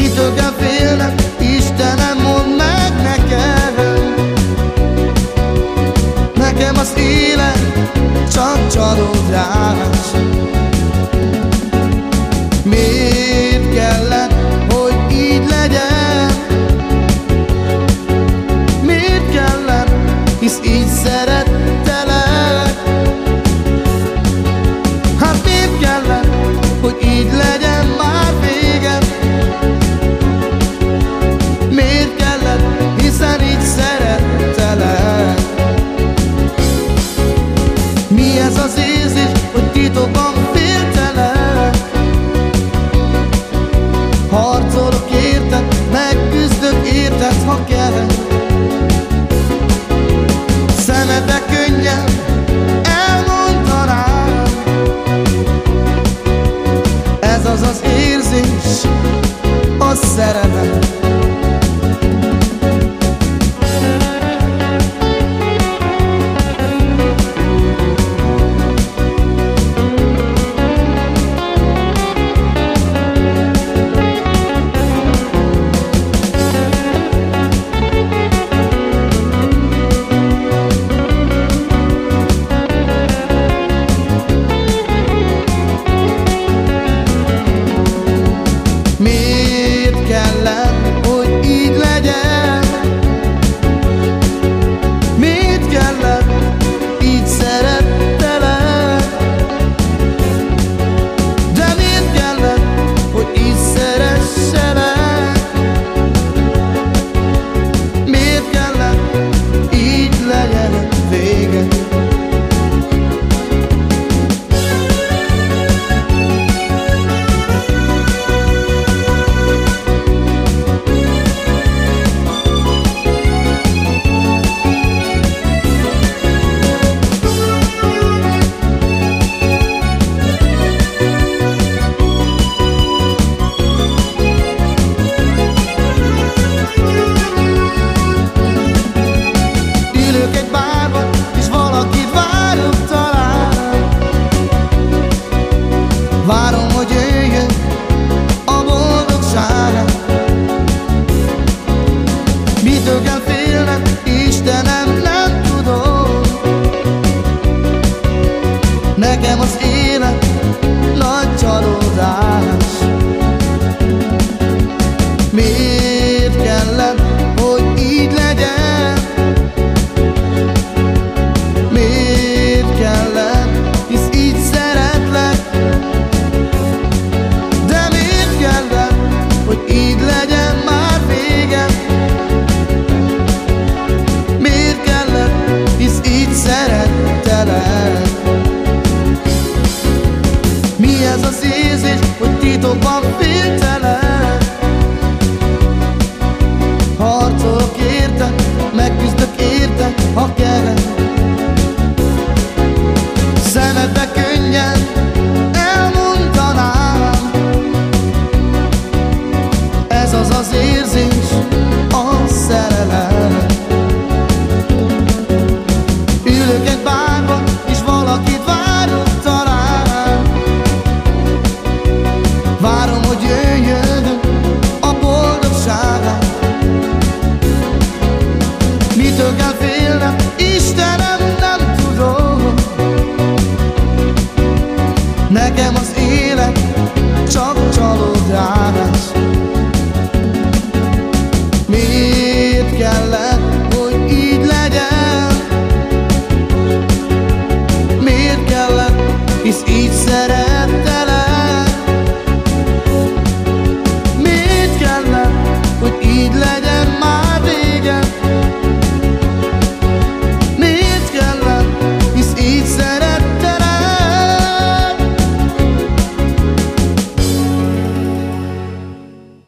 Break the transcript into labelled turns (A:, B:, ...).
A: Mitől félnek, Istenem mond meg nekem. Nekem az élet csak csalódás. Miért kellene ez az érzés, hogy titokban féltelek? Harcolok érted, megküzdök érted, ha kell. Szemedbe könnyen elmondanám. Ez az az érzés, a szeretet Harcolok érte, megküzdök érte, ha Szemedbe könnyen elmondanám. Ez az az érzés, a szerelem. Ülök egy bárban, és valakit várok talán. Várom,